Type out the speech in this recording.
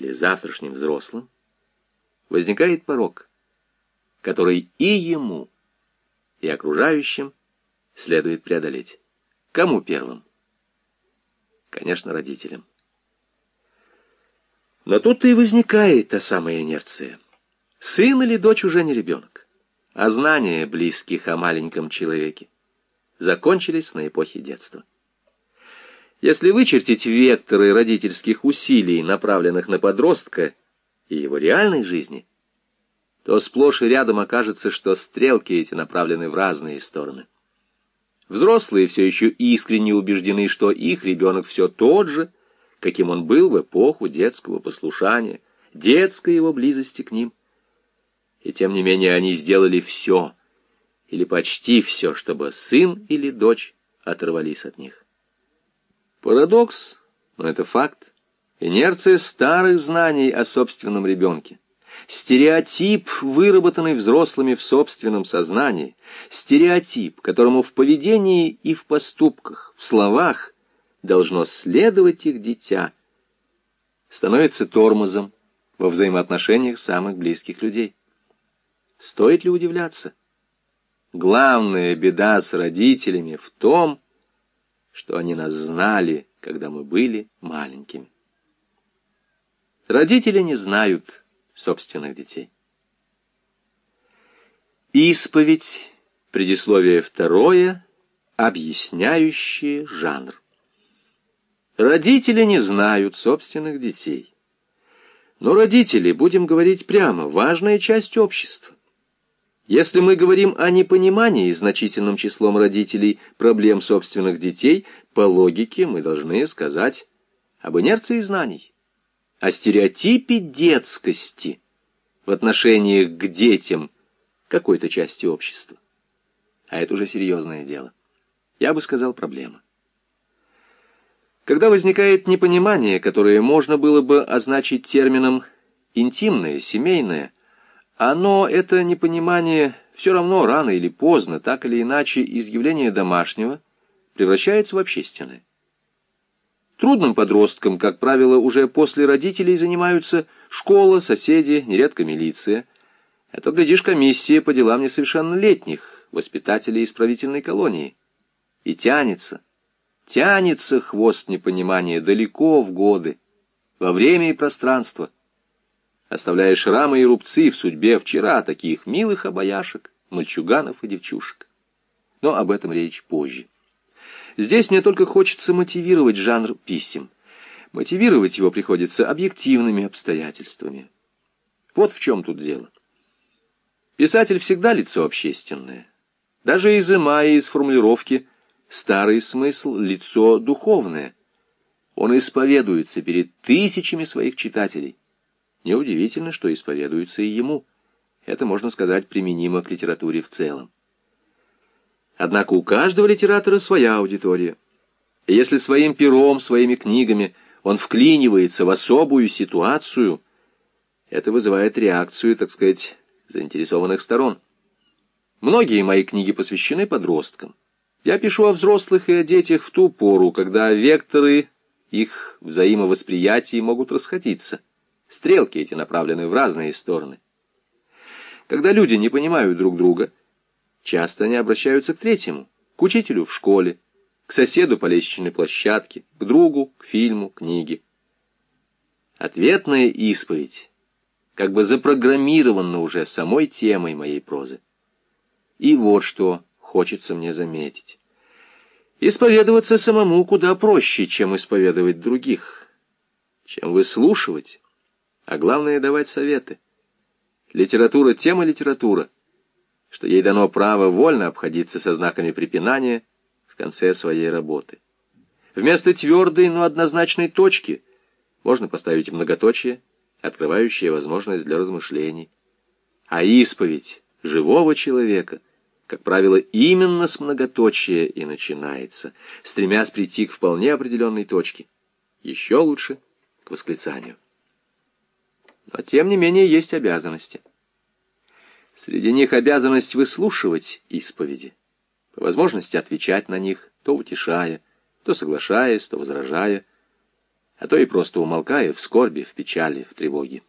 или завтрашним взрослым, возникает порог, который и ему, и окружающим следует преодолеть. Кому первым? Конечно, родителям. Но тут-то и возникает та самая инерция. Сын или дочь уже не ребенок, а знания близких о маленьком человеке закончились на эпохе детства. Если вычертить векторы родительских усилий, направленных на подростка и его реальной жизни, то сплошь и рядом окажется, что стрелки эти направлены в разные стороны. Взрослые все еще искренне убеждены, что их ребенок все тот же, каким он был в эпоху детского послушания, детской его близости к ним. И тем не менее они сделали все, или почти все, чтобы сын или дочь оторвались от них. Парадокс, но это факт. Инерция старых знаний о собственном ребенке. Стереотип, выработанный взрослыми в собственном сознании. Стереотип, которому в поведении и в поступках, в словах должно следовать их дитя, становится тормозом во взаимоотношениях самых близких людей. Стоит ли удивляться? Главная беда с родителями в том, что они нас знали, когда мы были маленькими. Родители не знают собственных детей. Исповедь, предисловие второе, объясняющее жанр. Родители не знают собственных детей. Но родители, будем говорить прямо, важная часть общества. Если мы говорим о непонимании значительным числом родителей проблем собственных детей, по логике мы должны сказать об инерции знаний, о стереотипе детскости в отношении к детям какой-то части общества. А это уже серьезное дело. Я бы сказал, проблема. Когда возникает непонимание, которое можно было бы означить термином «интимное», «семейное», оно, это непонимание, все равно рано или поздно, так или иначе, из явления домашнего превращается в общественное. Трудным подросткам, как правило, уже после родителей занимаются школа, соседи, нередко милиция. А то, глядишь, комиссия по делам несовершеннолетних, воспитателей исправительной колонии. И тянется, тянется хвост непонимания далеко в годы, во время и пространство – оставляя шрамы и рубцы в судьбе вчера таких милых обаяшек, мальчуганов и девчушек. Но об этом речь позже. Здесь мне только хочется мотивировать жанр писем. Мотивировать его приходится объективными обстоятельствами. Вот в чем тут дело. Писатель всегда лицо общественное. Даже изымая из формулировки старый смысл лицо духовное. Он исповедуется перед тысячами своих читателей. Неудивительно, что исповедуется и ему. Это, можно сказать, применимо к литературе в целом. Однако у каждого литератора своя аудитория. И если своим пером, своими книгами он вклинивается в особую ситуацию, это вызывает реакцию, так сказать, заинтересованных сторон. Многие мои книги посвящены подросткам. Я пишу о взрослых и о детях в ту пору, когда векторы их взаимовосприятия могут расходиться. Стрелки эти направлены в разные стороны. Когда люди не понимают друг друга, часто они обращаются к третьему, к учителю в школе, к соседу по лестничной площадке, к другу, к фильму, книге. Ответная исповедь как бы запрограммирована уже самой темой моей прозы. И вот что хочется мне заметить. Исповедоваться самому куда проще, чем исповедовать других, чем выслушивать а главное — давать советы. Литература — тема литература, что ей дано право вольно обходиться со знаками препинания в конце своей работы. Вместо твердой, но однозначной точки можно поставить многоточие, открывающее возможность для размышлений. А исповедь живого человека, как правило, именно с многоточия и начинается, стремясь прийти к вполне определенной точке. Еще лучше — к восклицанию. Но, тем не менее, есть обязанности. Среди них обязанность выслушивать исповеди, по возможности отвечать на них, то утешая, то соглашаясь, то возражая. а то и просто умолкая в скорби, в печали, в тревоге.